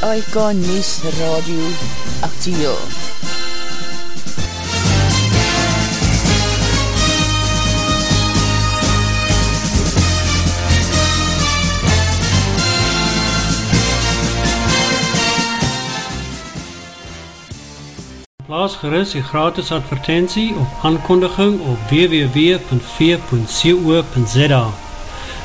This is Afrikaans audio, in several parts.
SAIK News Radio Actieel. Plaas gerust die gratis advertentie op aankondiging op www.v.co.za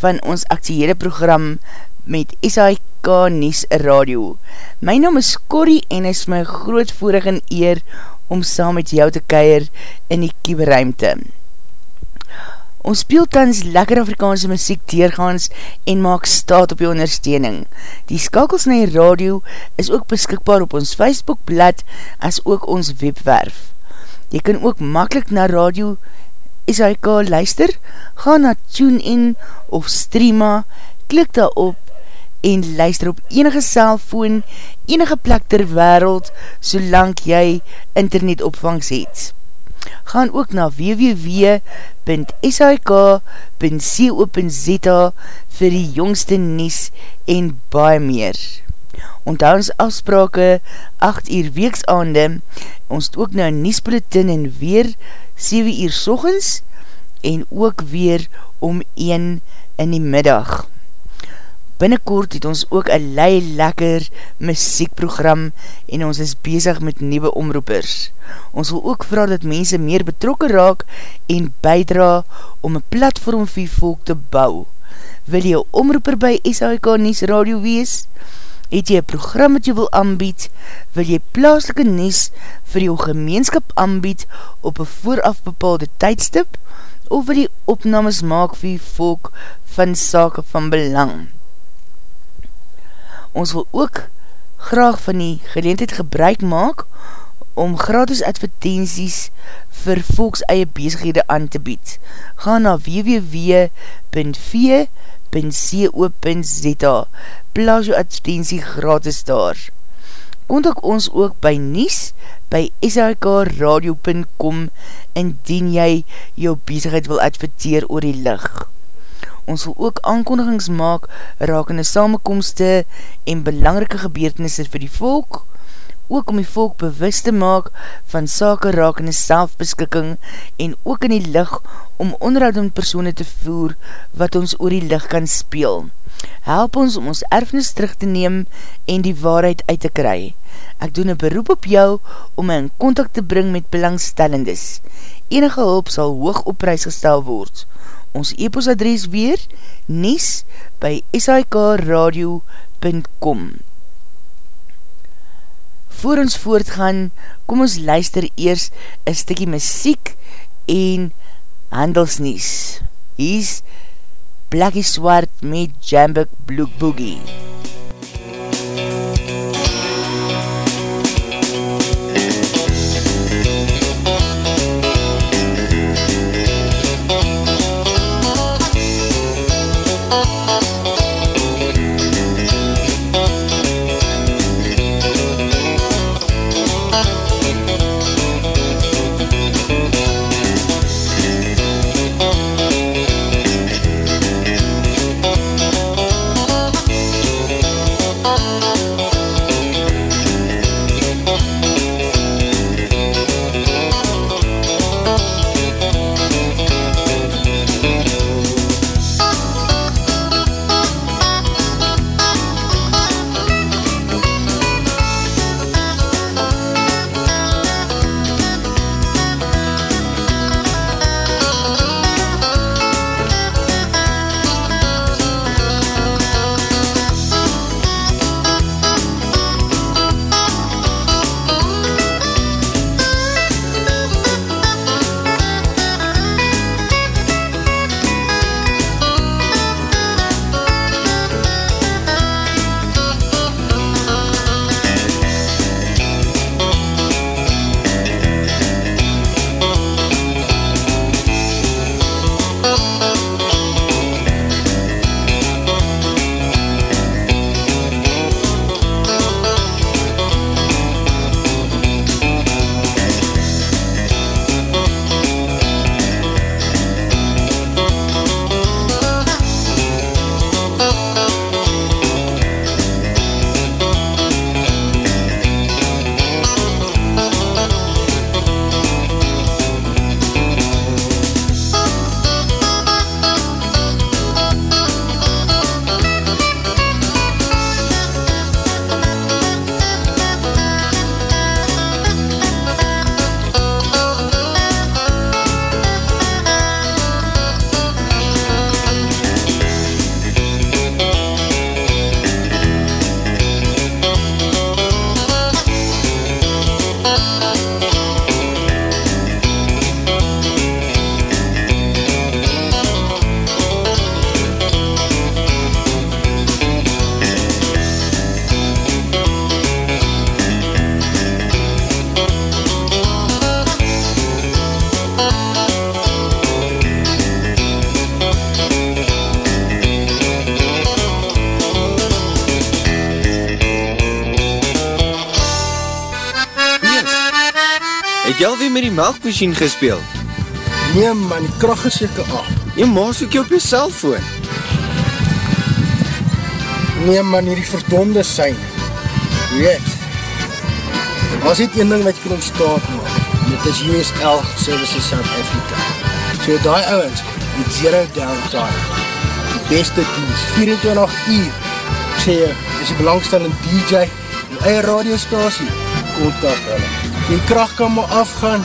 van ons actiehede program met SAIK Nies Radio. My naam is Corrie en is my groot voorig en eer om saam met jou te keir in die kieberuimte. Ons speel tans lekker Afrikaanse muziek deurgaans en maak staat op jou ondersteuning. Die skakels na die radio is ook beskikbaar op ons Facebookblad as ook ons webwerf. Jy kan ook makkelijk na radio SHK luister, ga na TuneIn of Streama, klik daar op en luister op enige cellfoon, enige plek ter wereld, solang jy internetopvangs het. Gaan ook na www.shk.co.za vir die jongste nies en baie meer. Onthou ons afsprake 8 uur weeksaande, ons het ook nou niesbulletin en weer 7 uur sorgens en ook weer om 1 in die middag. Binnenkort het ons ook een lei lekker muziekprogram en ons is bezig met nieuwe omroepers. Ons wil ook vraag dat mense meer betrokken raak en bijdra om een platform vir volk te bou. Wil jy omroeper by SHK Nies Radio wees? Het jy een program wat jy wil aanbied? Wil jy plaaslike nies vir jou gemeenskap aanbied op een vooraf bepaalde tydstip? Of wil jy opnames maak vir volk van sake van belang? Ons wil ook graag van die geleentheid gebruik maak om gratis advertenties vir volks eie bezighede aan te bied. Ga na www.v.com www.co.za Plaas jou advertentie gratis daar. Contact ons ook by Nies by srkradio.com indien jy jou bezigheid wil adverteer oor die licht. Ons wil ook aankondigings maak rakende samenkomste en belangrike gebeurtenisse vir die volk, ook om die volk bewust te maak van sake rakende selfbeskikking en ook in die licht om onderhoudend persoene te voer wat ons oor die licht kan speel. Help ons om ons erfnis terug te neem en die waarheid uit te kry. Ek doen een beroep op jou om my in contact te bring met belangstellendes. Enige hulp sal hoog op prijs gestel word. Ons e-posadres weer, nies by sikradio.com voor ons voortgaan, kom ons luister eers een stikkie muziek en handelsnies. Hier is Blackie Swart met Jambuk Blue Boogie. Melkmachine gespeel? Nee man, die kracht is jyke af. Jy maas ook jy op jy cellfoon. Nee man, hier die verdonde sein. Weet, as dit een ding wat jy kan ontstaat maak, dit is USL Services South Africa. So die ouwens, die zero downtime, die beste dienst, 24 uur, ek sê jy, is die belangstellende DJ, die eie radiostasie, kontak hulle die kracht kan maar afgaan,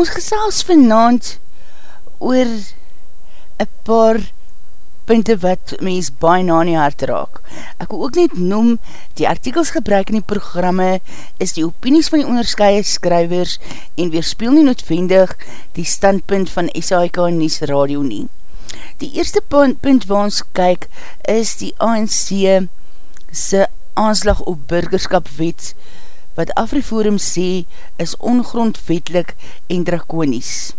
Ons gesels vanavond oor een paar punte wat mens baie na in die hart raak. Ek wil ook net noem, die artikels gebruik in die programme is die opinies van die onderscheide skrywers en weerspeel nie noodwendig die standpunt van SAIK Nies Radio nie. Die eerste punt, punt waar ons kyk is die ANC se aanslag op burgerskap wet wat Afriforum sê is ongrondwetlik en draconies.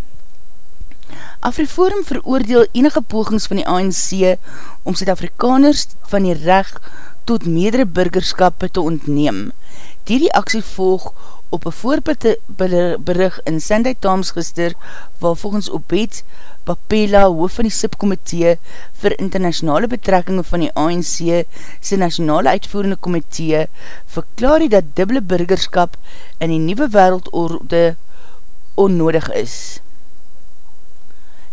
Afriforum veroordeel enige pogings van die ANC om Zuid-Afrikaners van die recht tot meerdere burgerskap te ontneem. Die reaksie volg op een voorberig in Sunday Times gister, waar volgens Obed Papela, hoof van die subkomitee vir internationale betrekkinge van die ANC, sy nationale uitvoerende komitee, verklaar die dat dubbele burgerskap in die nieuwe wereldorde onnodig is.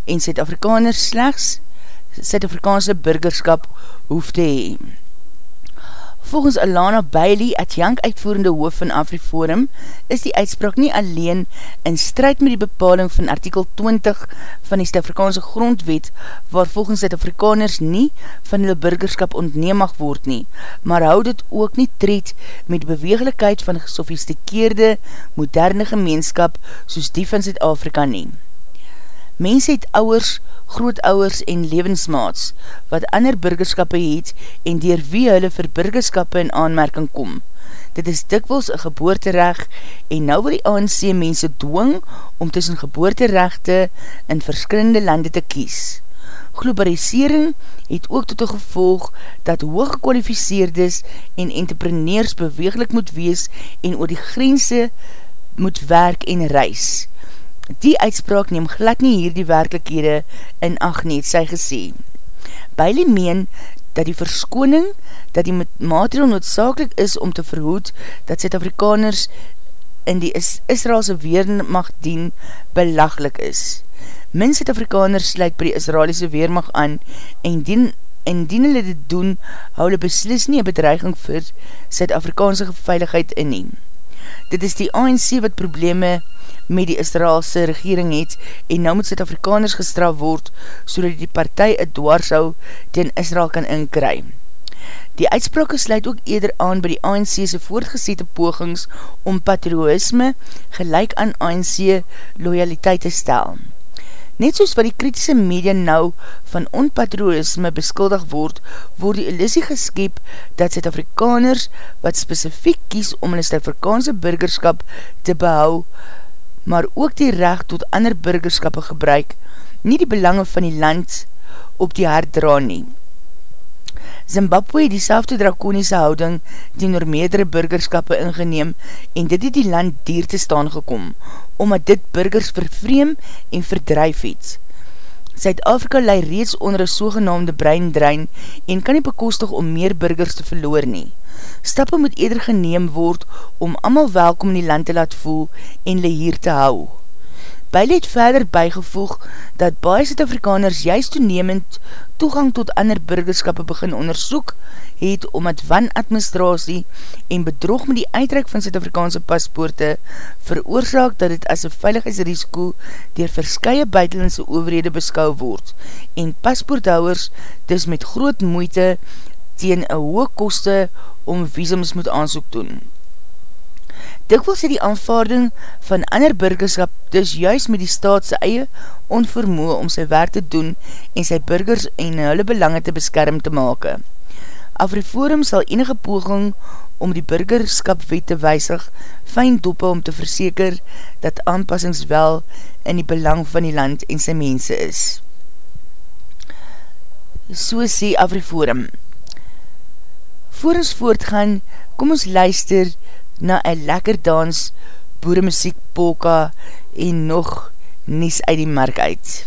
En Suid-Afrikaners slechts Suid-Afrikaanse burgerskap hoef te hee. Volgens Alana Bailey, adjank uitvoerende hoof van Afriforum, is die uitspraak nie alleen in strijd met die bepaling van artikel 20 van die Stafrikaanse grondwet, waar volgens het Afrikaners nie van hulle burgerskap ontneem mag word nie, maar hou dit ook nie tred met die beweeglikheid van gesofistikeerde, moderne gemeenskap soos die van Zuid-Afrika nie. Mens het ouwers, grootouwers en levensmaats wat ander burgerskappe het en dier wie hulle vir burgerskappe in aanmerking kom. Dit is dikwels een geboorterecht en nou wil die ANC mense dwing om tussen geboorterechte in verskillende lande te kies. Globalisering het ook tot een gevolg dat hooggekwalificeerdes en entrepreneurs beweeglik moet wees en oor die grense moet werk en reis. Die uitspraak neem glad nie hier die werkelikhede in nie, sy gesê. Bailey meen dat die verskoning dat die maatregel noodzakelik is om te verhoed dat Zuid-Afrikaners in die is Israelse weermacht dien belaglik is. Min Zuid-Afrikaners sluit by die Israelise weermacht aan en dien en dien hulle dit doen, hou hulle beslis nie een bedreiging vir Zuid-Afrikaanse veiligheid inneem. dit is die ANC wat probleme met die Israelse regering het en nou moet Zuid-Afrikaners gestraf word so dat die partij het dwarshou ten Israel kan inkry. Die uitsprake sluit ook eerder aan by die ANC'se voortgesete pogings om patriotisme gelijk aan ANC loyaliteit te stel. Net soos wat die kritische media nou van onpatriotisme beskuldig word, word die illusie geskep dat Zuid-Afrikaners wat specifiek kies om hulle Zuid-Afrikaanse burgerskap te behou, maar ook die recht tot ander burgerskappe gebruik, nie die belange van die land op die hart dra nie. Zimbabwe het die selfde draconiese houding ten oor meerdere burgerskappe ingeneem en dit het die land dier te staan gekom, omdat dit burgers vervreem en verdrijf het. Zuid-Afrika lei reeds onder een sogenaamde breindrein en kan nie bekostig om meer burgers te verloor nie. Stappe moet eerder geneem word om amal welkom in die land te laat voel en le hier te hou. Beile het verder bygevoeg dat baie Zuid-Afrikaners juist toenemend toegang tot ander burgerskappe begin onderzoek het omdat wanadministratie en bedrog met die uitrek van Zuid-Afrikaanse paspoorte veroorzaak dat het as een veiligheidsrisiko dier verskye buitenlandse overhede beskou word en paspoorthouwers dus met groot moeite teen een hoog koste om visums moet aansoek doen. Dikwels het die aanvaarding van ander burgerskap dus juist met die staatse eie onvermoe om sy werk te doen en sy burgers en hulle belange te beskerm te maak. Afriforum sal enige poging om die burgerskapwet te weisig fijn doppe om te verseker dat aanpassings wel in die belang van die land en sy mense is. So sê Afriforum. Voor ons voortgaan, kom ons luister na een lekker dans, boeremuziek, polka en nog nies uit die mark uit.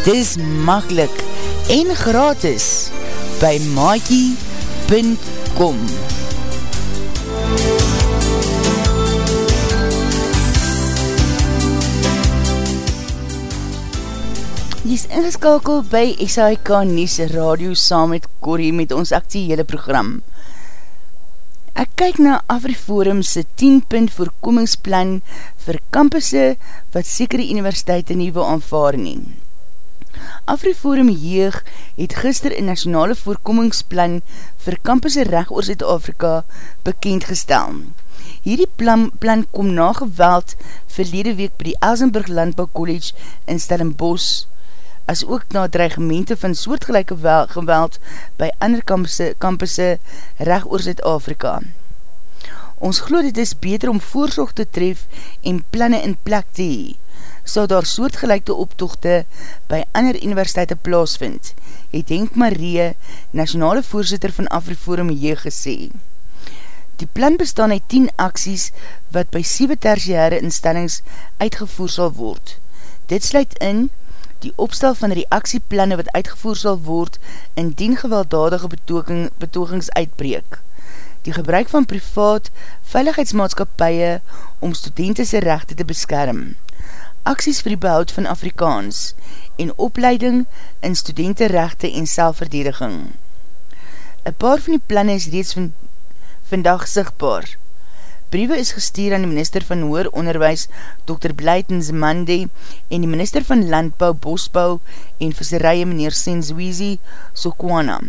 Dis makkelijk en gratis by maakie.com Jy is ingeskakel by SAIK Nies Radio saam met Corrie met ons actiehele program. Ek kyk na Afriforum se 10 punt voorkomingsplan vir kampusse wat sekere universiteite nie wil aanvaar nie. Afriforum Jeug het gister een nationale voorkomingsplan vir kampusse recht oor Zuid-Afrika bekendgestel. Hierdie plan, plan kom na geweld verlede week by die Elsenburg Landbouw College in Stellenbosch as ook na dreigemente van soortgelijke geweld by ander kampusse recht oor Zuid-Afrika. Ons geloof dit is beter om voorzorg te tref en planne in plek te hee, sal daar soortgelijke optochte by ander universiteite plaasvind, het Henk Marie, nationale voorzitter van Afriforum Jee gesê. Die plan bestaan uit 10 acties wat by 7 tertiaire instellings uitgevoer sal word. Dit sluit in die opstel van reaksieplanne wat uitgevoer sal word indien gewelddadige betoging, betogings uitbreek. Die gebruik van privaat veiligheidsmaatskapie om studentese rechte te beskerm. Aksies vir die behoud van Afrikaans en opleiding in studentenrechte en selfverdediging. Een paar van die planne is reeds van, vandag sigtbaar. Briewe is gestuur aan die minister van Hoor Onderwijs, Dr. Blytens Mande, en die minister van Landbouw, Bosbouw en Visserije, meneer Senzweezy Sokwana.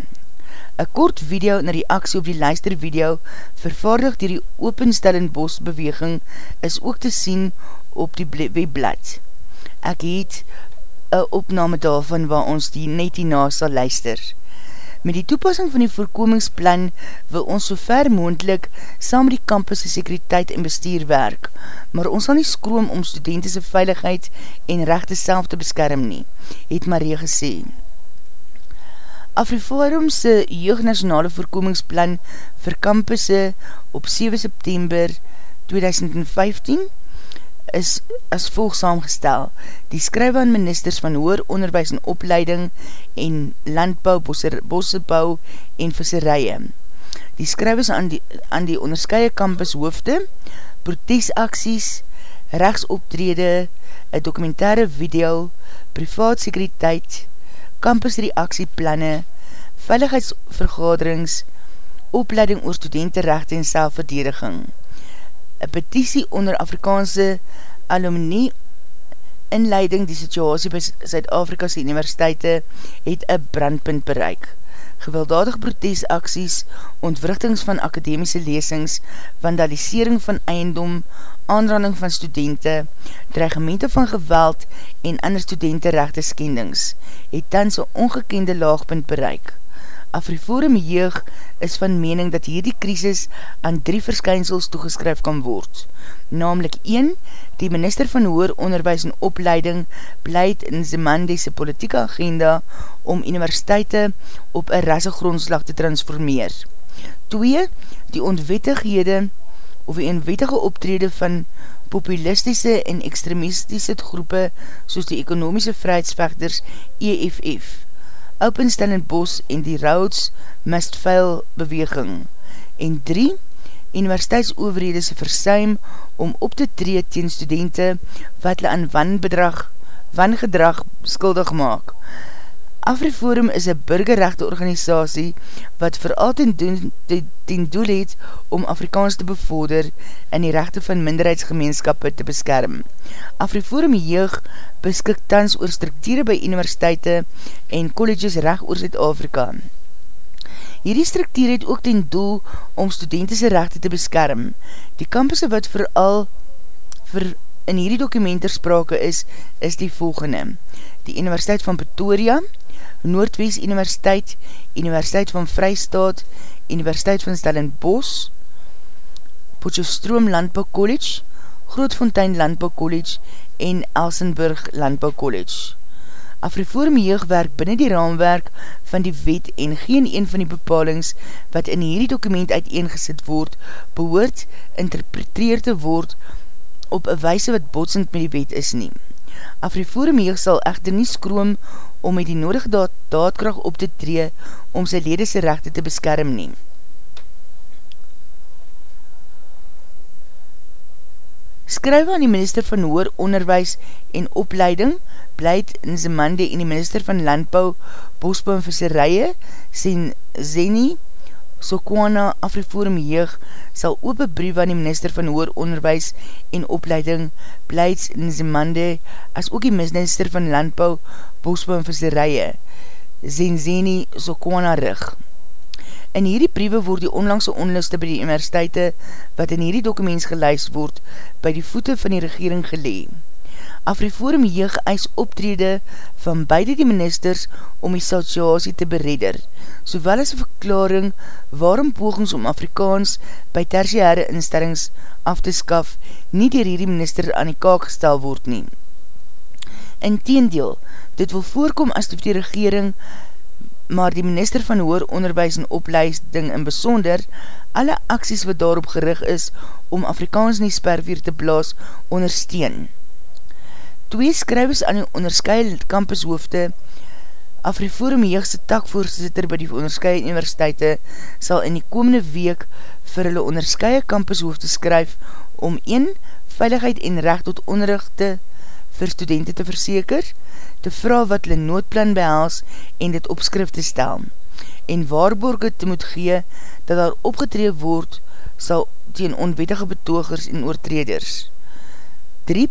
Een kort video in reaksie op die luistervideo, vervaardig dier die openstellend bosbeweging, is ook te sien op die webblad. Ek het een opname daarvan waar ons die net hierna sal luister. Met die toepassing van die voorkomingsplan wil ons so ver moendlik saam die campus sekuriteit en bestuur werk, maar ons sal nie skroom om studentese veiligheid en rechte self te beskerm nie, het Marie gesê. Afriforumse jeugnationale voorkomingsplan vir campusse op 7 September 2015 is as volg saamgestel. Die skrywe aan ministers van hoer onderwijs en opleiding en landbouw, bossebouw en visserije. Die skrywe is aan die, aan die onderskeie campus hoofde, protesacties, rechtsoptrede, een documentaire video, privaat sekuriteit, campusreactieplanne, veiligheidsvergaderings, opleiding oor studentenrecht en selfverdediging. Een petitie onder Afrikaanse alumni inleiding die situasie by Zuid-Afrika's universiteite het een brandpunt bereik. Gewelddadig protesacties, ontwrichtings van akademiese lesings, vandalisering van eiendom, aanranding van studenten, dreigemente van geweld en ander studentenrechte skendings, het tans een ongekende laagpunt bereik. Afriforum Jeug is van mening dat hierdie krisis aan drie verskynsels toegeskryf kan word. Namelijk 1, die minister van Hoer Onderwijs en Opleiding pleit in Zemandese politieke agenda om universiteite op een rassegrondslag te transformeer. 2, die onwettighede of die onwettige optrede van populistische en extremistische groepe soos die ekonomiese vrijheidsvechters EFF. Open Stellenbosch en die Rhodes Must Fail beweging. En 3. universiteitsoverhede se versuim om op te tree teen studente wat hulle aan wanbedrag, wangedrag skuldig maak. Afriforum is een burgerrechte organisatie wat vooral ten, doen, ten doel het om Afrikaans te bevorder en die rechte van minderheidsgemeenskappe te beskerm. Afriforum Jeug beskik tans oor structure by universiteite en colleges recht oor Zuid-Afrika. Hierdie structuur het ook ten doel om studentese rechte te beskerm. Die campusse wat vooral vir in hierdie dokumenter sprake is, is die volgende. Die Universiteit van Pretoria, Noordwest Universiteit, Universiteit van Vrystaat, Universiteit van Stellenbosch, Potjofstroom Landbouw College, Grootfontein Landbouw College en Elsenburg Landbouw College. Afriforum Jeug werk binnen die raamwerk van die wet en geen een van die bepalings wat in hierdie dokument uiteengesit word, behoort interpreteer te word op een wijse wat botsend met die wet is nie. Afriforum Jeug sal echter nie skroom om met die nodige daad, daadkracht op te tree om sy ledese rechte te beskerm neem. Skryf aan die minister van Hoor Onderwijs en Opleiding, Blyd Nzimande en die minister van Landbouw, Bosbouw en Visserije, Sen Zeni, Sokwana Afriforum Jeug, sal ope brief aan die minister van Hoor Onderwijs en Opleiding, Blyd Nzimande, as ook die minister van Landbouw, Bosbouw en Visserije, Zenzeni Sokwana rig. In hierdie briewe word die onlangse onluste by die universiteite wat in hierdie dokuments geluist word by die voete van die regering gelee. Afriforum Jeug eis optrede van beide die ministers om die situasie te beredder, sowel as een verklaring waarom pogings om Afrikaans by tertiaire instellings af te skaf nie dier hierdie minister aan die kaak gestel word nie. In teendeel, dit wil voorkom as die regering, maar die minister van Hoor Onderwijs en Opleiding in besonder, alle acties wat daarop gerig is om Afrikaans nie spervier te blaas ondersteun. Twee skrywers aan die onderskeie campushoofde, Afriforum Jeugse takvoorzitter by die onderskeie universiteite, sal in die komende week vir hulle onderskeie campushoofde skryf om 1. Veiligheid en recht tot onderrichte vir studenten te verseker, te vraag wat hulle noodplan behels en dit op skrif te stel, en waarborge te moet gee dat daar opgetreed word sal teen onwettige betogers en oortreders. Drie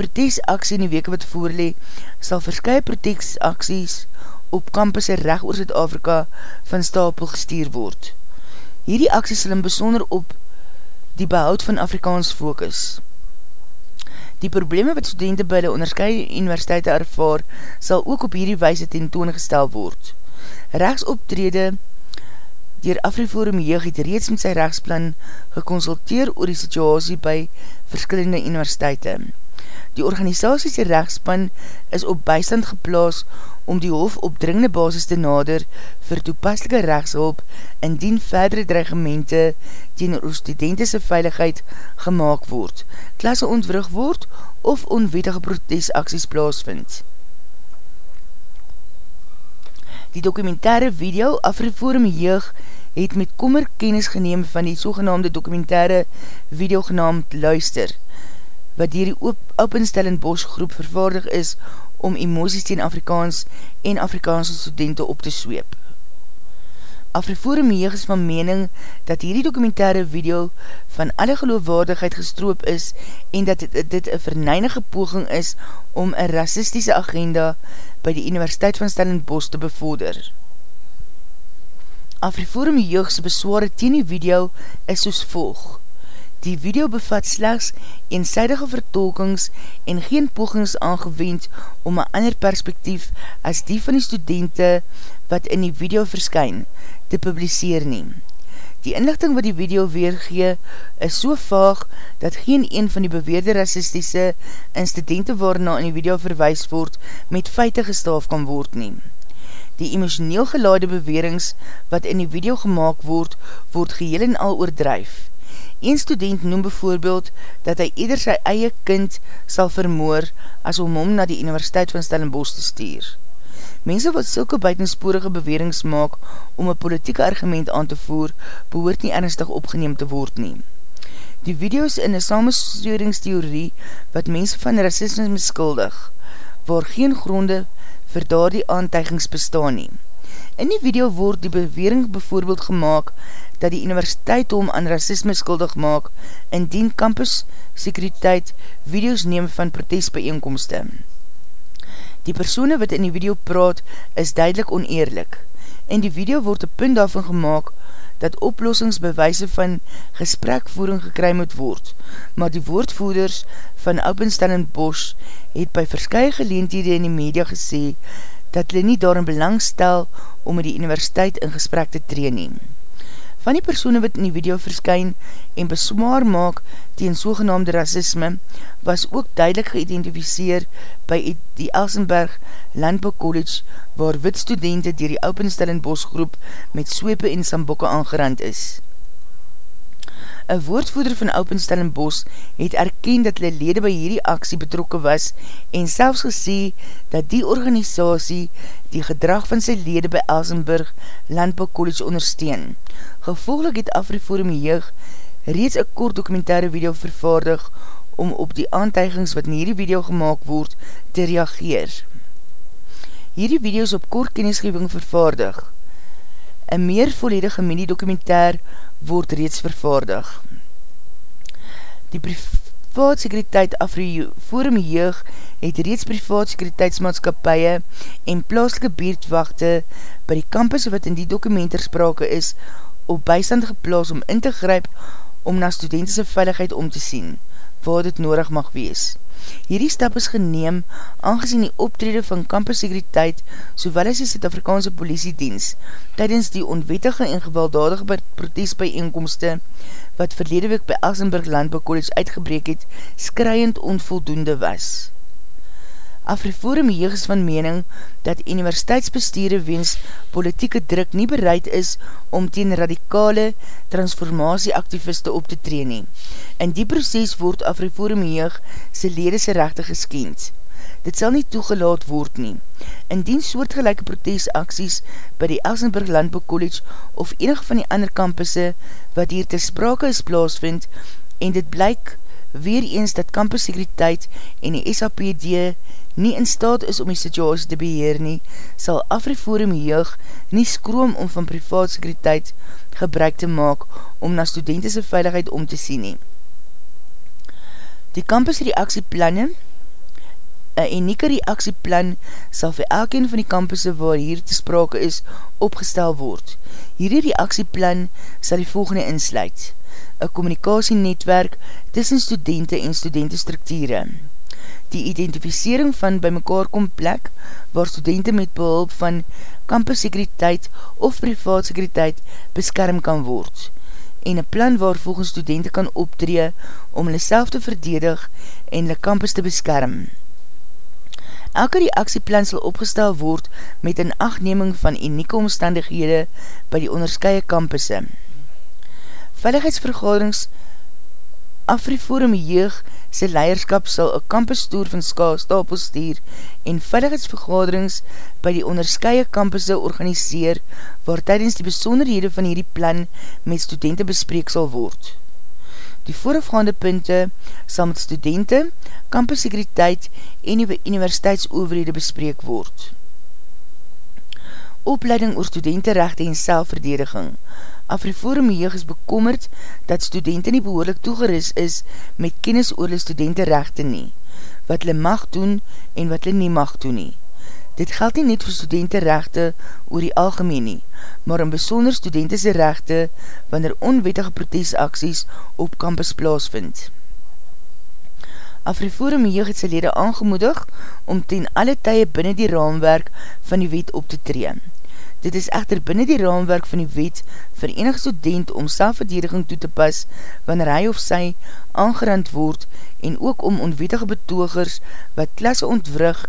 protesaksie in die weke wat voorlee, sal verskye protesaksies op kampusse recht oor Zuid-Afrika van stapel gestuur word. Hierdie aksies sal in besonder op die behoud van Afrikaans focus. Die probleme wat studenten by die onderscheide universiteite ervaar, sal ook op hierdie wijze tentoongestel word. Rechtsoptrede dier Afriforum Jeug het reeds met sy rechtsplan geconsulteer oor die situasie by verskillende universiteite. Die organisatiese rechtsplan is op bystand geplaas om die hof op dringende basis te nader vir toepaslike rechtshulp indien verdere dreigemente teen oor studentese veiligheid gemaakt word, klasse ontwrig word of onwetige protesaksies plaasvind. Die documentaire video Afriforum Jeug het met kommer kennis geneem van die sogenaamde documentaire video genaamd Luister, wat dier die openstellend Bosch groep vervaardig is om emoties teen Afrikaans en Afrikaanse studenten op te sweep. Afriforum Jeug is van mening dat hierdie documentaire video van alle geloofwaardigheid gestroop is en dat dit, dit een verneinige poging is om een racistische agenda by die Universiteit van Stellenbosch te bevorder. Afriforum Jeugse besware teen die video is soos volg. Die video bevat slechts eenzijdige vertolkings en geen pogings aangewend om een ander perspektief as die van die studenten wat in die video verskyn te publiseer neem. Die inlichting wat die video weergee is so vaag dat geen een van die beweerde racistische incidenten waarna in die video verwijs word met feite gestaaf kan word neem. Die emotioneel gelaade bewerings wat in die video gemaakt word, word geheel en al oordrijf. Een student noem bijvoorbeeld dat hy ieder sy eie kind sal vermoor as om hom na die Universiteit van Stellenbosch te stuur. Mense wat sulke buitensporige bewerings maak om een politieke argument aan te voer, behoort nie ernstig opgeneem te word nie. Die video's in een samenstoringstheorie wat mense van racisme miskuldig, waar geen gronde vir daar die aantuigings bestaan nie. In die video word die bewering bijvoorbeeld gemaakt dat die universiteit om aan racisme skuldig maak indien campus sekuriteit video's neem van protestbijeenkomste. Die persoene wat in die video praat is duidelik oneerlik. In die video word een punt daarvan gemaakt dat oplossingsbewijse van gesprekvoering gekry moet word, maar die woordvoerders van Openstand en Bosch het by verskye geleentede in die media gesê dat hulle nie daarin belang stel om met die universiteit in gesprek te treeneem. Van die persoene wat in die video verskyn en besmaar maak tegen sogenaamde racisme, was ook duidelik geïdentificeer by die Elsenberg Landbouw College, waar wit studenten dier die Openstell en Bosgroep met swepe en sambokke aangerand is. Een woordvoerder van Open Stellenbos het erken dat hulle lede by hierdie aksie betrokke was en selfs gesê dat die organisatie die gedrag van sy lede by Elsenburg Landbouw College ondersteun. Gevolglik het Afriforum Jeug reeds een kort dokumentaire video vervaardig om op die aantuigings wat in hierdie video gemaakt word te reageer. Hierdie video is op kort kennisgeving vervaardig. Een meer volledige mini-dokumentaar word reeds vervaardig. Die privaatsekuriteit Afriforum Jeug het reeds privaatsekuriteitsmaatskapie en plaaslike beerdwachte by die campus wat in die dokumenter sprake is op bystand geplaas om in te gryp om na studentese veiligheid om te sien, waar dit nodig mag wees. Hierdie stap is geneem aangezien die optrede van campussekuriteit sowel as die Zuid-Afrikaanse politiedienst tydens die onwettige en gewelddadige protestbijeenkomste wat verlede week by Elsenburg Landbouw College uitgebreek het, skryend onvoldoende was. Afriforum Jeug is van mening dat universiteitsbestuurde wens politieke druk nie bereid is om teen radikale transformatieaktiviste op te tree nie. In die proces word Afriforum Jeug sy ledese rechte geskend. Dit sal nie toegelaat word nie. Indien soortgelijke protesaksies by die Elsenburg Landbouw College of enig van die ander kampusse wat hier te sprake is plaasvind en dit blyk weer eens dat campussekuriteit en die SAPD nie in staat is om die situasie te beheer nie, sal Afriforum Jeug nie skroom om van privaatsekuriteit gebruik te maak om na studentese veiligheid om te sien nie. Die campusreaksieplanne Een unieke reaksieplan sal vir elkeen van die campusse waar hier te sprake is opgestel word. Hierdie reaksieplan sal die volgende insluit. Een communicatienetwerk tussen studenten en studentenstrukture die identificering van by mekaar kom plek waar studenten met behulp van campussekuriteit of privaatsekuriteit beskerm kan word en een plan waar volgens studenten kan optree om hulle self te verdedig en hulle campus te beskerm. Elke reaksieplan sal opgestel word met een achtneming van unieke omstandighede by die onderskeie campusse. Veiligheidsvergaderings Afriforum Jeug sy leierskap sal een campustoer van stapel stuur en veiligheidsvergaderings by die onderskeie campusse organiseer waar tydens die besonderhede van hierdie plan met studenten bespreek sal word. Die voorafgaande punte sal met studenten, campussekuriteit en die universiteitsoverhede bespreek word. Opleiding oor studentenrechte en selfverdediging Afriforum Jeug is bekommerd dat studenten nie behoorlik toegeris is met kennis oor die studentenrechte nie, wat hulle mag doen en wat hulle nie mag doen nie. Dit geld nie net vir studentenrechte oor die algemeen nie, maar in besonder studentese rechte wanneer onwettige protestaksies op campus plaasvind. Afriforum Jeug het sy lede aangemoedig om ten alle tye binnen die raamwerk van die wet op te tree. Dit is echter binnen die raamwerk van die wet vir enig student om selfverdediging toe te pas wanneer hy of sy aangerand word en ook om onwetige betogers wat klasse ontwrig,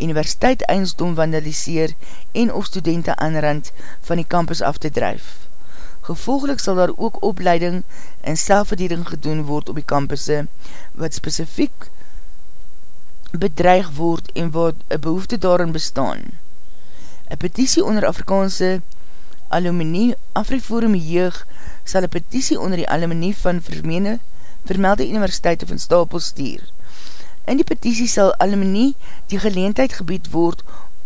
universiteit einsdom vandaliseer en of studenten aanrand van die campus af te drijf. Gevolgelik sal daar ook opleiding en selfverdediging gedoen word op die campusse wat specifiek bedreig word en wat een behoefte daarin bestaan. Een petitie onder Afrikaanse alumini Afriforum Jeug sal een petitie onder die alumini van vermene, vermelde universiteit van Stapel stuur. In die petitie sal alumini die geleentheid gebied word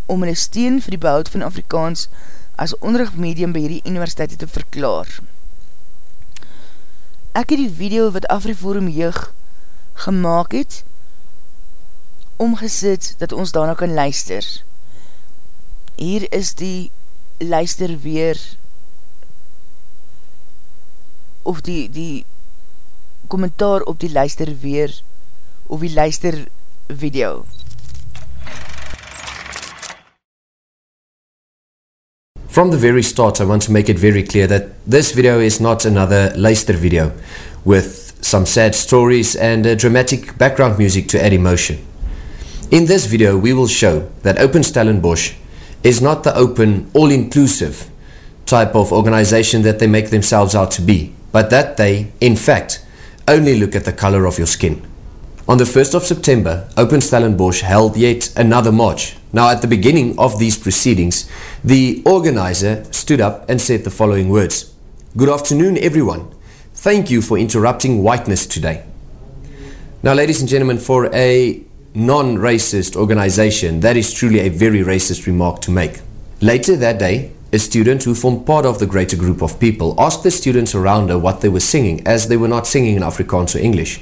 om een steen vir die behoud van Afrikaans as onderrugmedium by hierdie universiteit te verklaar. Ek het die video wat Afriforum Jeug gemaakt het, omgesit dat ons daarna kan luister. Hier is die luister weer of die die kommentaar op die luister weer of die luister video. From the very start, I want to make it very clear that this video is not another Leicester video with some sad stories and a dramatic background music to add emotion. In this video, we will show that Open Stellenbosch is not the open, all-inclusive type of organization that they make themselves out to be, but that they, in fact, only look at the color of your skin. On the 1st of September, Open Stellenbosch held yet another march. Now, at the beginning of these proceedings, the organizer stood up and said the following words Good afternoon, everyone. Thank you for interrupting whiteness today. Now, ladies and gentlemen, for a non racist organization, that is truly a very racist remark to make. Later that day, a student who formed part of the greater group of people asked the students around her what they were singing, as they were not singing in Afrikaans or English.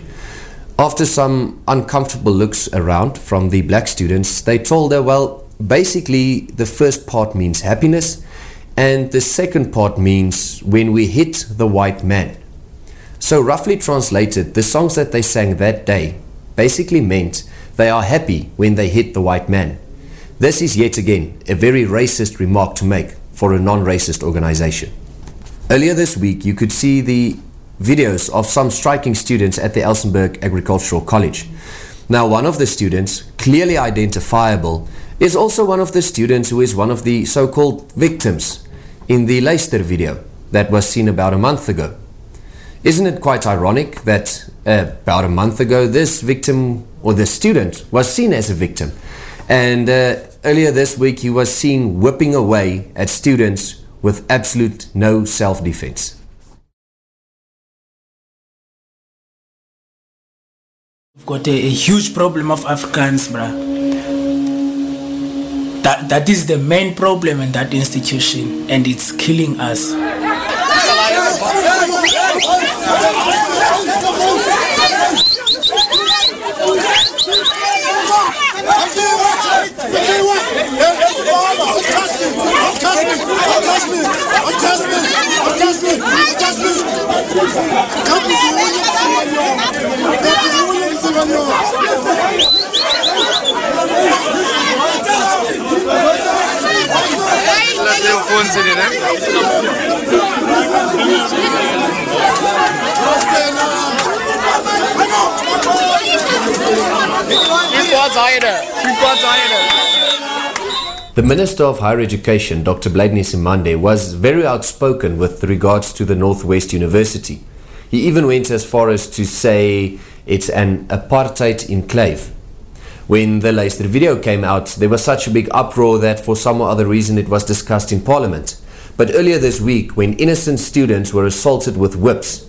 After some uncomfortable looks around from the black students, they told her, well, basically, the first part means happiness, and the second part means when we hit the white man. So, roughly translated, the songs that they sang that day basically meant they are happy when they hit the white man. This is yet again a very racist remark to make for a non racist organization. Earlier this week, you could see the videos of some striking students at the Elsenburg Agricultural College. Now, one of the students, clearly identifiable, is also one of the students who is one of the so called victims in the Leicester video that was seen about a month ago. Isn't it quite ironic that about a month ago this victim or this student was seen as a victim? And uh, earlier this week he was seen whipping away at students with absolute no self defense. We've got a, a huge problem of Africans, bruh. That, that is the main problem in that institution, and it's killing us. I'm doing what? I'm doing what? I'm Tasman. I'm Tasman. I'm Tasman. I'm Tasman. I'm Tasman. I'm Tasman. Kapıcı Williams'ı var ya. Kapıcı Williams'ı var ya. Telefon seni lan. Hastane. The Minister of Higher Education, Dr. Bladeney Simande, was very outspoken with regards to the Northwest University. He even went as far as to say it's an apartheid enclave. When the Leicester video came out, there was such a big uproar that for some or other reason it was discussed in Parliament. But earlier this week, when innocent students were assaulted with whips,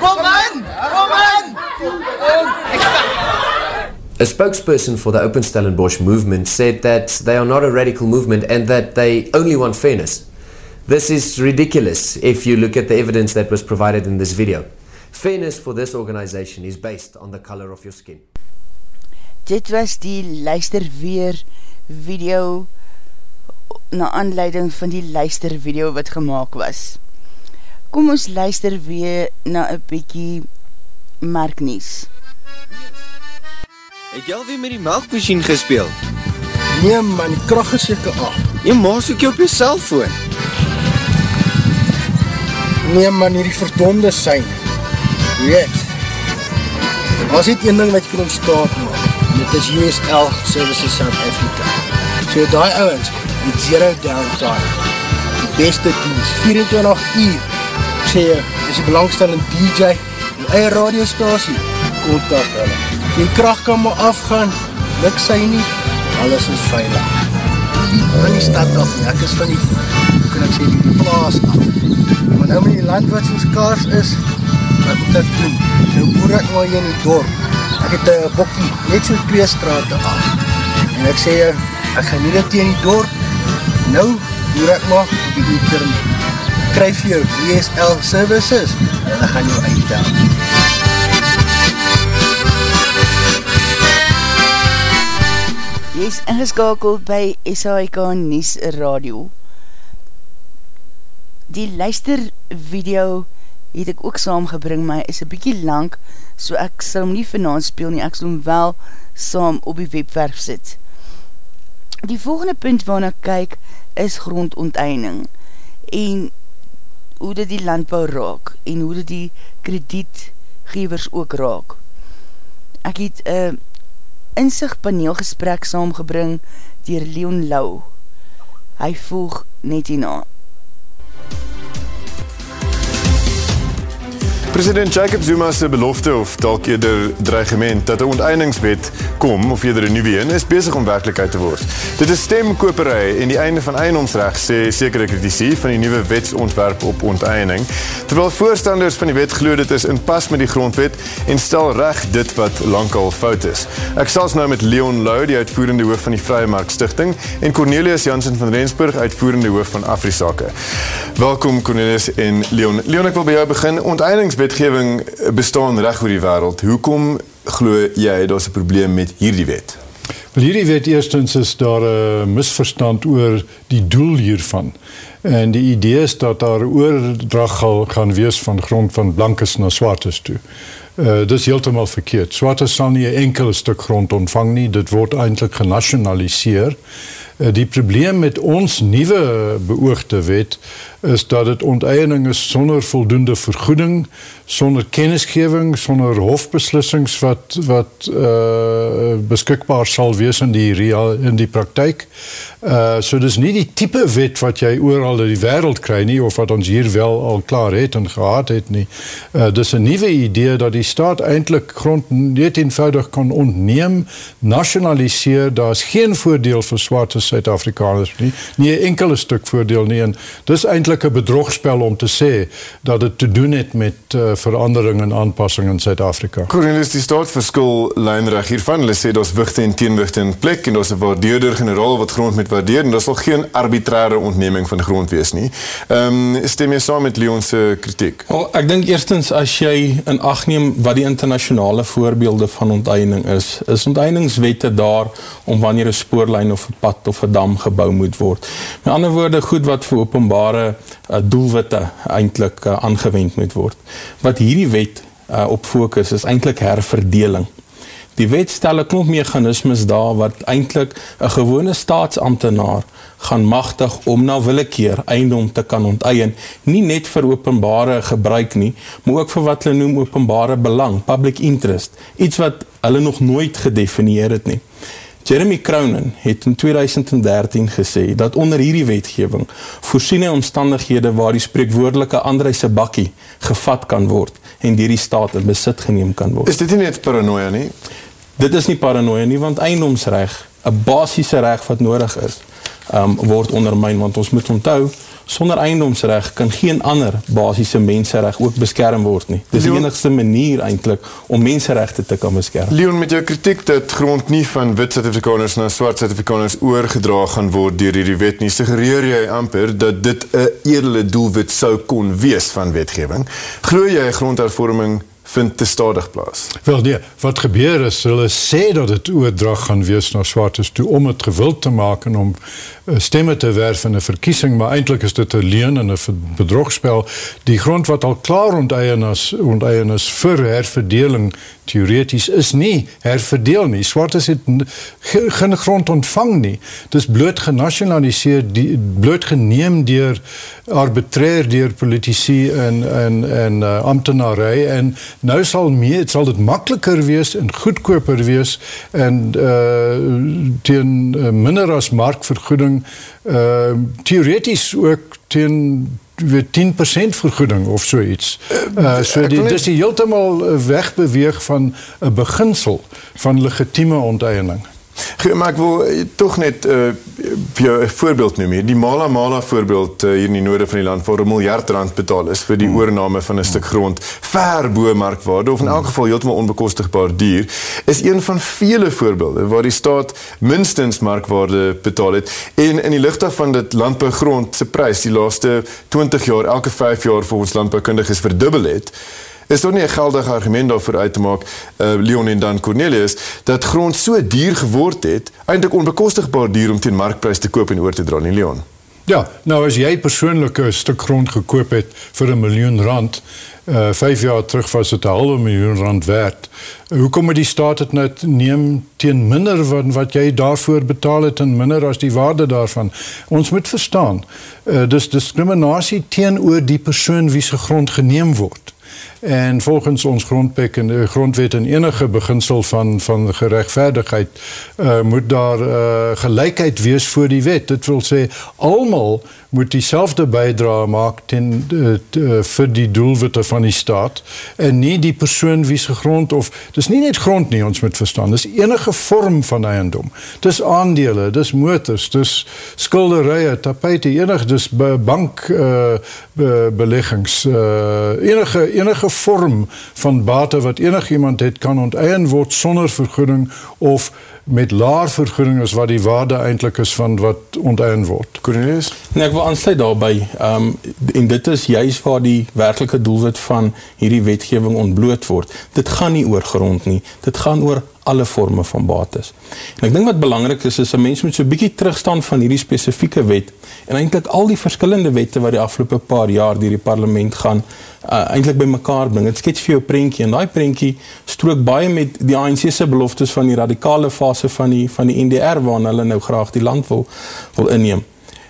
Kom in! A spokesperson for the Open Stellenbosch movement said that they are not a radical movement and that they only want fairness. This is ridiculous if you look at the evidence that was provided in this video. Fairness for this organization is based on the color of your skin. Dit was die luister weer video na aanleiding van die luister video wat gemaakt was. Kom ons luister weer na een bykie merknies. Het jy alweer met die melkmachine gespeel? Nee man, die kracht is jyke af. Jy maak soek jy op jy cellfoon. Nee man, hierdie verdonde sein. Weet, as dit een ding wat jy kan ontstaat maak, dit is USL Services South Africa. So die ouwens, die zero downtime, die beste dienst, 24 uur, sê jy, is die belangstellende DJ, die eie radiostasie, kontak hulle. Die kracht kan maar afgaan, luk sy nie, alles is veilig. Van die stad af, ek is van die, hoe kan ek sê, die plaas af. Maar nou met die land wat soos kaars is, wat moet ek doen? Nou boer ek maar hier in die dorp. Ek het een bokkie, net so twee straten af. En ek sê, ek gaan nie dit hier in die dorp, nou boer ek maar op die internet. Kryf jou DSL services, en ek gaan jou uitdaan. Jy is ingeskakeld by SAIK Nies Radio. Die luister video het ek ook saamgebring, maar is een bykie lang, so ek sal hom nie vanavond speel nie, ek sal hom wel saam op die webwerf sit. Die volgende punt waarna kyk is grondonteinding en hoe dit die landbouw raak en hoe dit die kredietgevers ook raak. Ek het een uh, inzicht paneelgesprek saamgebring dier Leon Lau. Hy volg net hierna. President Jacob Zuma se belofte of dalk eerder dreigement dat 'n onteieningswet kom of eerder 'n nuwe een is besig om werklikheid te word. Dit is stemkopery en die einde van eienoomsreg sê sekere kritici van die nuwe wetsontwerp op onteiening. Terwyl voorstanders van die wet glo dit is in pas met die grondwet en stel reg dit wat lankal fout is. Ek sels nou met Leon Lou, die uitvoerende hoof van die Vrye Mark Stichting en Cornelius Jansen van Rensburg, uitvoerende hoof van Afrisake. Welkom Cornelius en Leon. Leon, ek wil by jou begin. Onteieningswet wetgewing bestaan reg oor die wêreld. Hoekom glo jy daar's 'n probleem met hierdie wet? Wel hierdie wet eerstens is daar 'n misverstand oor die doel hiervan. En die idee is dat daar oordrag gaan wees van grond van blankes na swartes toe. Uh, dit is heeltemal verkeerd. Swartes sal nie 'n enkele stuk grond ontvang nie. Dit word eintlik genasionaliseer. Uh, die probleem met ons nuwe beoogde wet is dat dit onteiening is sonder voldoende vergoeding, sonder kennisgewing, sonder hofbeslissings wat wat uh beskikbaar sal wees in die real, in die praktyk. Uh so dis nie die tipe wet wat jy oral in die wêreld kry nie of wat ons hier wel al klaar het en gehad het nie. Uh dis 'n nuwe idee dat die staat eintlik grond net eenvoudig kan ontneem, nasionaliseer. Daar's geen voordeel vir swart Suid-Afrikaners nie. Nie 'n enkele stuk voordeel nie en dis eintlik eintlik 'n bedrogspel om te sê dat dit te doen het met uh, verandering en aanpassing in Suid-Afrika. Cornelis, die staat verskil lynreg hiervan. Hulle sê daar's wigte en teenwigte in plek en daar's 'n waardeerder generaal wat grond met waardeer en daar sal geen arbitrêre ontneming van grond wees nie. Ehm um, stem jy saam met Leon se kritiek? Wel, ek dink eerstens as jy in ag neem wat die internasionale voorbeelde van onteiening is, is onteieningswette daar om wanneer 'n spoorlyn of 'n pad of 'n dam gebou moet word. Met ander woorde, goed wat vir openbare doelwitte eintlik uh, aangewend moet word. Wat hierdie wet uh, op fokus is eintlik herverdeling. Die wet stel 'n klomp meganismes daar wat eintlik 'n gewone staatsamptenaar gaan magtig om na willekeur eiendom te kan onteien, nie net vir openbare gebruik nie, maar ook vir wat hulle noem openbare belang, public interest, iets wat hulle nog nooit gedefinieer het nie. Jeremy Cronin het in 2013 gesê dat onder hierdie wetgewing voorsiene omstandighede waar die spreekwoordelike Andre se bakkie gevat kan word en deur die staat in besit geneem kan word. Is dit nie net paranoia nie? Dit is nie paranoia nie want eiendomsreg, 'n basiese reg wat nodig is, um, word ondermyn want ons moet onthou sonder eiendomsreg kan geen ander basiese menseregg ook beskerm word nie. Dis die enigste manier eintlik om menseregte te kan beskerm. Leon met jou kritiek dat grond nie van wit Suid-Afrikaners na swart Suid-Afrikaners oorgedra gaan word deur hierdie wet nie, suggereer jy amper dat dit 'n edele doelwit sou kon wees van wetgewing. Glo jy grondhervorming vind te stadig plaas. Wel nee, wat gebeur is, hulle sê dat dit oordrag gaan wees na swartes toe om dit gewild te maak en om uh, stemme te werf in 'n verkiesing, maar eintlik is dit 'n leuen en 'n bedrogspel. Die grond wat al klaar onteien is, onteien is vir herverdeling teoreties is nie herverdeel nie. Swartes het geen grond ontvang nie. Dis bloot genasionaliseer, die bloot geneem deur arbitrair deur politici en en en uh, amptenary en nou sal meer dit sal dit makliker wees en goedkoper wees en uh teen uh, minder as markvergoeding uh teoreties ook teen weer 10% vergoeding of so iets. Uh, so die, dis die heeltemal wegbeweeg van 'n beginsel van legitieme onteiening. Maar ek wil eh, toch net uh, vir een voorbeeld noem hier. Die Mala Mala voorbeeld uh, hier in die noorde van die land waar een miljard rand betaal is vir die hmm. oorname van een stuk grond ver boe marktwaarde of in elk geval heeltemal onbekostigbaar duur is een van vele voorbeelde waar die staat minstens marktwaarde betaal het en in die licht daarvan dat landbougrond se prys die laaste 20 jaar elke 5 jaar volgens landboukundiges verdubbel het is daar nie 'n geldige argument daarvoor uit te maak uh, Leon en dan Cornelius dat grond so duur geword het eintlik onbekostigbaar duur om teen markprys te koop en oor te dra nie Leon Ja, nou as jy persoonlik 'n stuk grond gekoop het vir 'n miljoen rand, uh 5 jaar terug was dit 'n halwe miljoen rand werd. Hoekom moet die staat dit net neem teen minder van wat jy daarvoor betaal het en minder as die waarde daarvan? Ons moet verstaan, uh dis diskriminasie teenoor die persoon wie se grond geneem word. En volgens ons grondwet en de grondwet en enige beginsel van van geregverdigheid uh, moet daar uh, gelykheid wees voor die wet. Dit wil sê almal moet dieselfde bydrae maak ten uh, vir die doelwitte van die staat en nie die persoon wie se grond of dis nie net grond nie ons moet verstaan dis enige vorm van eiendom dis aandele dis motors dis skilderye tapete enig dis bank uh, be, beleggings uh, enige enige vorm van bate wat enigiemand het kan onteien word sonder vergoeding of met laer vergoeding as wat die waarde eintlik is van wat onteien word. Cornelius? Nee, ek wil aansluit daarbey. Ehm um, en dit is juis waar die werklike doelwit van hierdie wetgewing ontbloot word. Dit gaan nie oor grond nie. Dit gaan oor alle forme van bates. En ek dink wat belangrik is is 'n mens moet so 'n bietjie terugstaan van hierdie spesifieke wet en eintlik al die verskillende wette wat die afgelope paar jaar deur die parlement gaan uh, eintlik bymekaar bring. Dit skets vir jou 'n prentjie en daai prentjie strook baie met die ANC se beloftes van die radikale fase van die van die NDR waarna hulle nou graag die land wil wil inneem.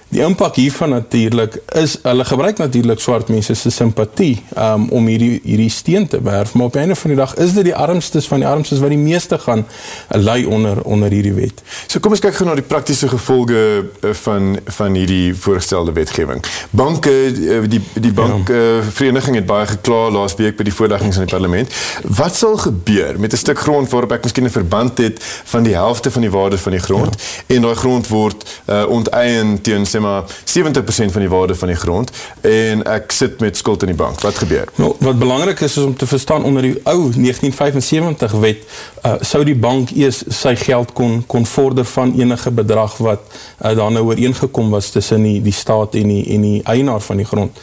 Die impak hiervan natuurlik is hulle gebruik natuurlik swart mense se simpatie um, om hierdie hierdie steen te werf, maar op 'n einde van die dag is dit die armstes van die armstes wat die meeste gaan ly onder onder hierdie wet. So kom ons kyk gou na die praktiese gevolge uh, van van hierdie voorgestelde wetgewing. Banke uh, die die bank ja. vereniging het baie gekla laas week by die voorleggings aan die parlement. Wat sal gebeur met 'n stuk grond waarop ek miskien 'n verband het van die helfte van die waarde van die grond ja. en daai grond word uh, onteien teen sê maar 70% van die waarde van die grond en ek sit met skuld in die bank. Wat gebeur? Nou, wat belangrik is is om te verstaan onder die ou 1975 wet uh, sou die bank eers sy geld kon kon vorder van enige bedrag wat uh, daar nou ooreengekom was tussen die die staat en die en die eienaar van die grond.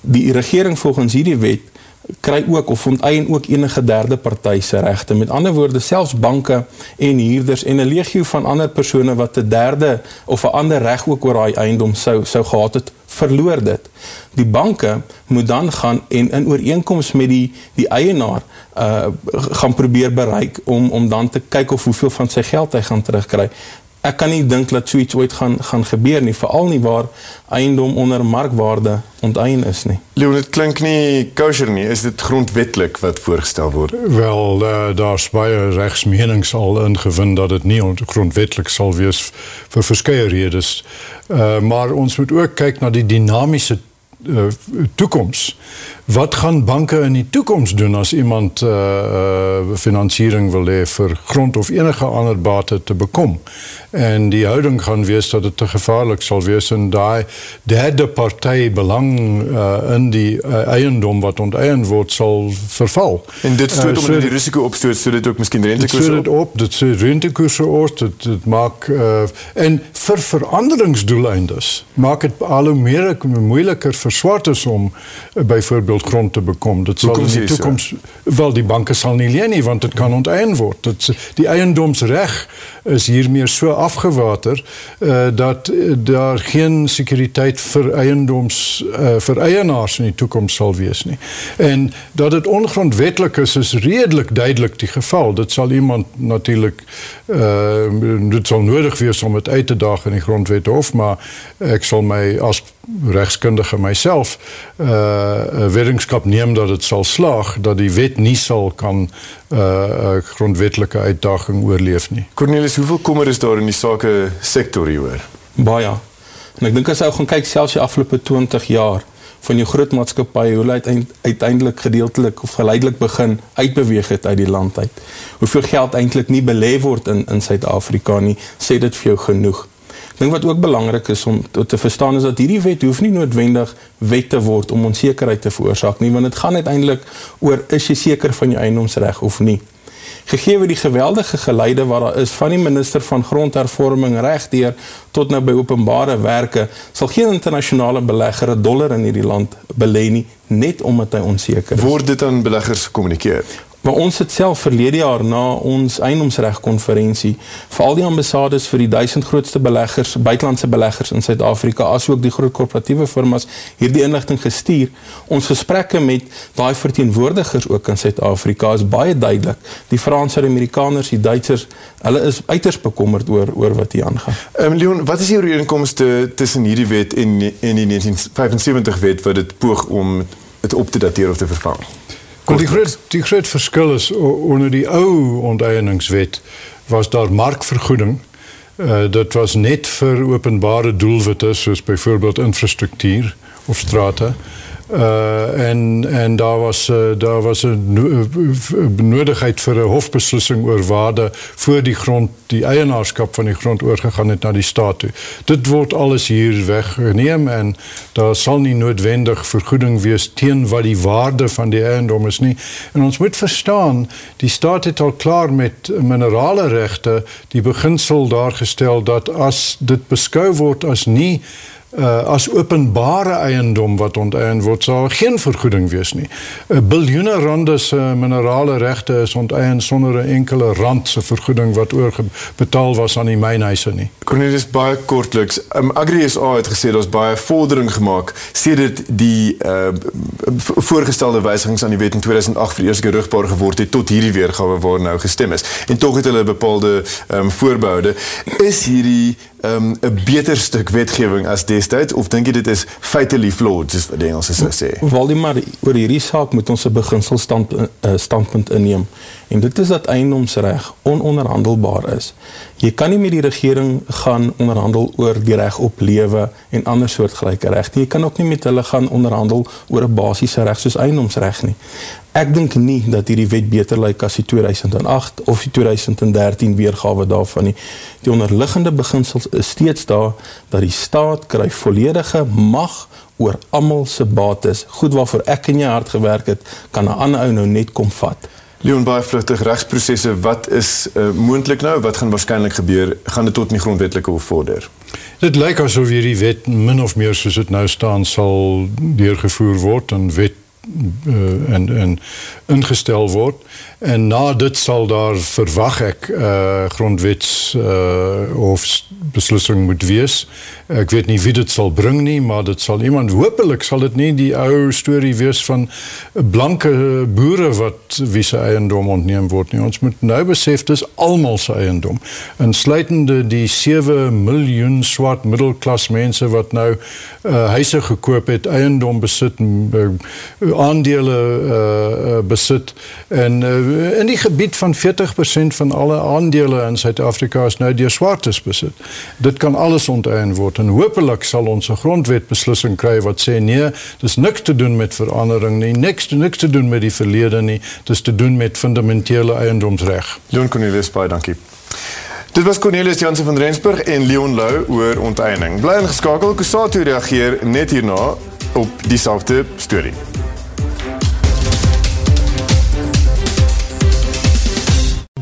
Die regering volgens hierdie wet kry ook of onteien ook enige derde party se regte. Met ander woorde, selfs banke en huurders en 'n legio van ander persone wat 'n derde of 'n ander reg ook oor daai eiendom sou sou gehad het, verloor dit. Die banke moet dan gaan en in ooreenkoms met die die eienaar uh gaan probeer bereik om om dan te kyk of hoeveel van sy geld hy gaan terugkry ek kan nie dink dat so iets ooit gaan gaan gebeur nie veral nie waar eiendom onder markwaarde onteien is nie. Leon dit klink nie kosher nie is dit grondwetlik wat voorgestel word. Wel uh, daar's baie regsmenings al ingevind dat dit nie grondwetlik sal wees vir verskeie redes. Uh, maar ons moet ook kyk na die dinamiese uh, toekoms. Wat gaan banke in die toekoms doen as iemand uh, uh, finansiering wil hê vir grond of enige ander bate te bekom? En die houding gaan wees dat dit te gevaarlik sal wees en daai derde party belang uh, in die uh, eiendom wat onteien word sal verval. En dit stoot uh, so, om die risiko opstoot sodat dit ook miskien rentekoerse op. op dit sê rentekoerse op dit, dit maak uh, en vir veranderingsdoeleindes maak dit al hoe meer moeiliker vir swartes om uh, byvoorbeeld byvoorbeeld grond te bekom. Dit sal in die toekoms so? wel die banke sal nie leen nie want dit kan onteien word. Dit die eiendomsreg is hiermee so afgewater uh, dat uh, daar geen sekuriteit vir eiendoms uh, vir eienaars in die toekoms sal wees nie. En dat dit ongrondwetlik is is redelik duidelik die geval. Dit sal iemand natuurlik uh, dit sal nodig wees om dit uit te daag in die grondwet hof, maar ek sal my as regskundige myself uh wetenskap neem dat dit sal slaag dat die wet nie sal kan uh grondwetlike uitdaging oorleef nie. Cornelis, hoeveel kommer is daar in die sake sektor hieroor? Baie. En ek dink as ou gaan kyk selfs die afgelope 20 jaar van jou groot maatskappye hoe hulle uiteindelik gedeeltelik of geleidelik begin uitbeweeg het uit die land uit. Hoeveel geld eintlik nie belê word in in Suid-Afrika nie, sê dit vir jou genoeg ding wat ook belangrik is om te verstaan is dat hierdie wet hoef nie noodwendig wet te word om onsekerheid te veroorsaak nie want dit gaan uiteindelik oor is jy seker van jou eiendomsreg of nie. Gegee die geweldige geleide wat daar is van die minister van grondhervorming regdeur tot nou by openbare werke sal geen internasionale belegger 'n dollar in hierdie land belê nie net omdat hy onseker is. Word dit aan beleggers gekommunikeer Maar ons het self verlede jaar na ons eiendomsregkonferensie vir al die ambassades vir die 1000 grootste beleggers, buitelandse beleggers in Suid-Afrika, asook die groot korporatiewe firmas hierdie inligting gestuur. Ons gesprekke met daai verteenwoordigers ook in Suid-Afrika is baie duidelik. Die Franse, die Amerikaners, die Duitsers, hulle is uiters bekommerd oor oor wat hier aangaan. Ehm um, Leon, wat is die ooreenkomste tussen hierdie wet en en die 1975 wet wat dit poog om dit op te dateer of te vervang? Want die groot die groot verskil is onder die ou onteieningswet was daar markvergoeding. Uh, dit was net vir openbare doelwitte soos byvoorbeeld infrastruktuur of strate. Uh, en en daar was uh, daar was 'n benodigheid vir 'n hofbeslissing oor waarde voor die grond die eienaarskap van die grond oorgegaan het na die staat toe. Dit word alles hier weggeneem en daar sal nie noodwendig vergoeding wees teen wat die waarde van die eiendom is nie. En ons moet verstaan, die staat het al klaar met minerale regte die beginsel daar gestel dat as dit beskou word as nie uh, as openbare eiendom wat onteien word sal geen vergoeding wees nie. 'n uh, Biljoene rande se minerale regte is onteien sonder 'n enkele rand se vergoeding wat oorbetaal was aan die mynhuise nie. Cornelis baie kortliks. Um, Agri SA het gesê daar's baie vordering gemaak sedert die uh, voorgestelde wysigings aan die wet in 2008 vir eers gerugbaar geword het tot hierdie weergawe waar nou gestem is. En tog het hulle bepaalde um, voorbehoude. Is hierdie 'n um, beter stuk wetgewing as destyds of dink jy dit is fatally flawed soos wat die Engelse sou sê? Waldemar oor hierdie saak moet ons 'n beginsel stand, uh, standpunt inneem en dit is dat eiendomsreg ononderhandelbaar is. Jy kan nie met die regering gaan onderhandel oor die reg op lewe en ander soortgelyke regte. Jy kan ook nie met hulle gaan onderhandel oor 'n basiese reg soos eiendomsreg nie. Ek dink nie dat hierdie wet beter lyk as die 2008 of die 2013 weergawe daarvan nie. Die onderliggende beginsels is steeds daar dat die staat kry volledige mag oor almal se bates. Goed waarvoor ek en jy hard gewerk het, kan 'n ander ou nou net kom vat. Leon baie vlugtig regsprosesse, wat is uh, moontlik nou? Wat gaan waarskynlik gebeur? Gaan dit tot in die grondwetlike hof vorder? Dit lyk asof hierdie wet min of meer soos dit nou staan sal deurgevoer word en wet en en ingestel word en na dit sal daar verwag ek uh, grondwets uh, of beslissing moet wees. Ek weet nie wie dit sal bring nie, maar dit sal iemand hopelik sal dit nie die ou storie wees van blanke boere wat wie se eiendom ontneem word nie. Ons moet nou besef dis almal se eiendom, insluitende die 7 miljoen swart middelklas mense wat nou uh, huise gekoop het, eiendom besit, uh, aandele uh, besit en uh, in die gebied van 40% van alle aandele in Suid-Afrika is nou deur swartes besit dit kan alles onteien word en hopelik sal ons 'n grondwet beslissing kry wat sê nee, dis niks te doen met verandering nie, niks niks te doen met die verlede nie, dis te doen met fundamentele eiendomsreg. Leon Cornelis baie dankie. Dit was Cornelis Jansen van Rensburg en Leon Lou oor onteiening. Bly ingeskakel, Kusatu reageer net hierna op dieselfde storie.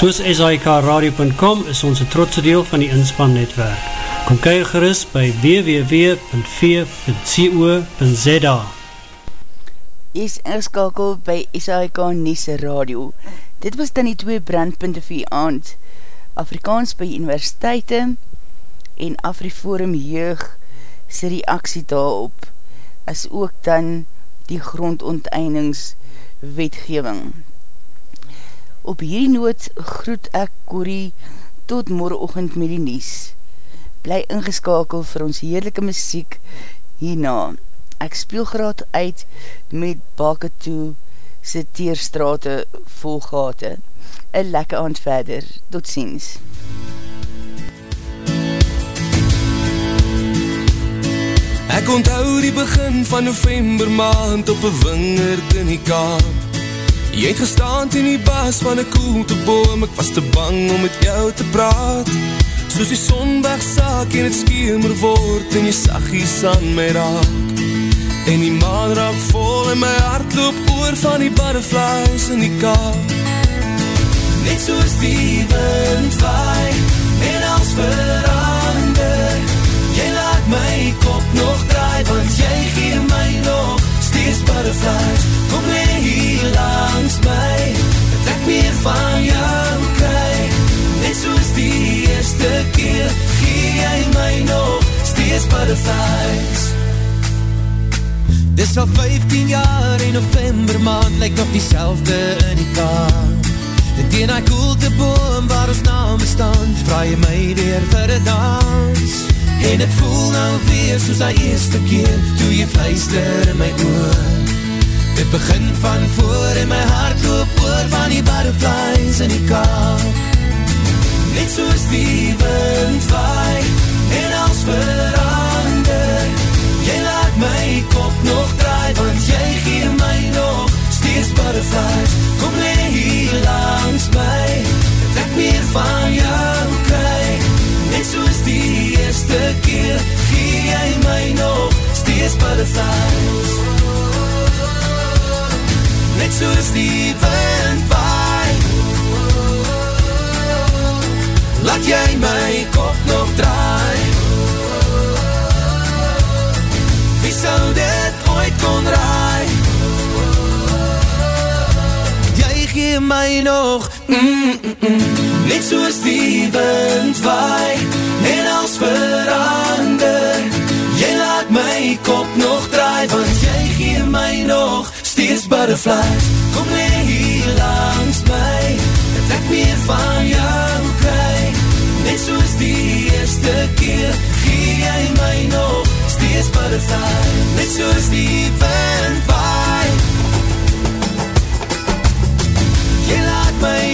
Soos SIKRadio.com is ons een trotse deel van die inspannetwerk. Kom kyk gerust by www.v.co.za Is ingeskakel by SIK Nies Radio. Dit was dan die twee brandpunte vir die aand. Afrikaans by universiteite en Afriforum Jeug sy reaksie daarop as ook dan die grondonteiningswetgeving. Op hierdie noot groet ek Corrie tot morgenochtend met die nies. Bly ingeskakel vir ons heerlijke muziek hierna. Ek speel graad uit met Bake toe sy teerstrate vol gate. Een lekker aand verder. Tot ziens. Ek onthou die begin van november maand op een wingerd in die kaap. Jy het gestaan in die bas van een koelte boom, ek was te bang om met jou te praat. Soos die sondag saak en het skemer word en jy sagies aan my raak. En die maan raak vol en my hart loop oor van die butterflies in die kaap Net soos die wind waai en als verander Jy laat my kop nog draai want jy gee my nog butterflies. Kom lee hier langs my. Dat ek meer van jou kry. Net soos die eerste keer gee jy my nog steeds butterflies. Dis al 15 jaar in november maand Lyk nog die selfde in die kaart. En teen die koelte boom waar ons name staan Vraag jy my weer vir een dans En het voel nou weer soos die eerste keer Toe jy fluister in my oor. Dit begin van voor en my hart loop oor Van die butterflies in die kaart Net soos die wind waai En als verander. Jy laat my kop nog draai, want jy gee my nog steeds butterflies. Kom lee hier langs my, dat ek meer van jou eerste keer, gee jy my nog steeds butterflies. Net soos die wind waai, laat jy my kop nog draai. Wie sal dit ooit kon raai? Jy gee my nog mm, mm, mm, Net soos die wind waai En als verander Jy laat my kop nog draai Want jy gee my nog Steeds butterflies Kom lee hier langs my Dat ek meer van jou kry. Net soos die eerste keer Gee jy my nog steeds butterfly. Net soos die wind waai. Jy laat my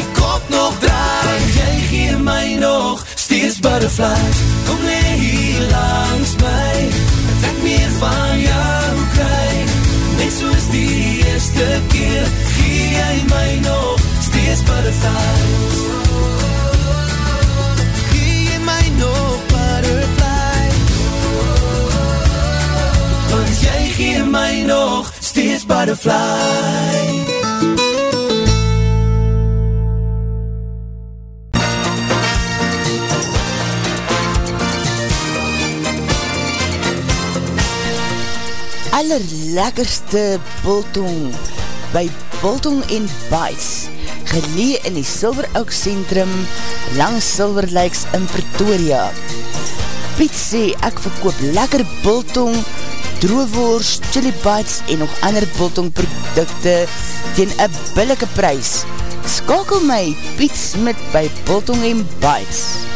butterflies. Kom lee hier langs my. Dat ek meer van jou kry Net soos die eerste keer Gee jy my nog steeds butterflies. Gee jy my nog butterflies? Want jy gee my nog steeds butterflies allerlekkerste Bultong by Bultong en Bites gelee in die Silver Oak Centrum langs Silver Lakes in Pretoria. Piet sê ek verkoop lekker Bultong, droewoers, chili bites en nog ander Bultong producte teen een billike prijs Skakel my Piet Smit by Biltong en Bites.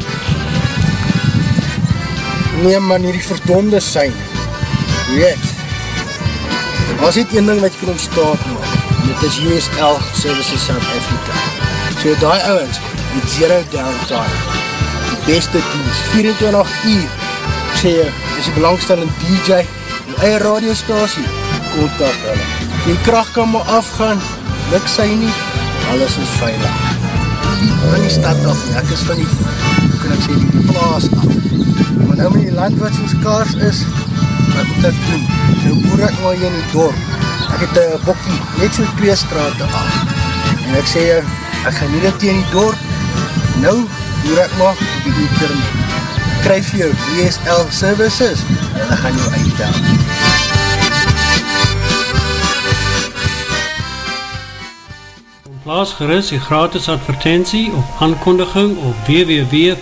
Nee man, hier die verdonde sein. Weet, was dit een ding wat jy kan ontstaan maak. Dit is USL Services South Africa. So die ouwens, die zero downtime. Die beste dienst, 24 uur. Ek sê jy, is die belangstellende DJ, die eie radiostasie, kontak hulle die kracht kan maar afgaan, luk sy nie, alles is veilig. Van die stad af, ek is van die, kan ek sê, die plaas af. Nou met die land wat soos kaars is, wat moet ek doen? Nou boer ek maar hier in die dorp. Ek het een bokkie, net so twee straten af. En ek sê, ek gaan nie dit in die dorp. Nou boer ek maar op die internet. Kryf jou DSL services en ek gaan jou uitdaan. Plaas gerust die gratis advertentie of aankondiging op www.v.co.za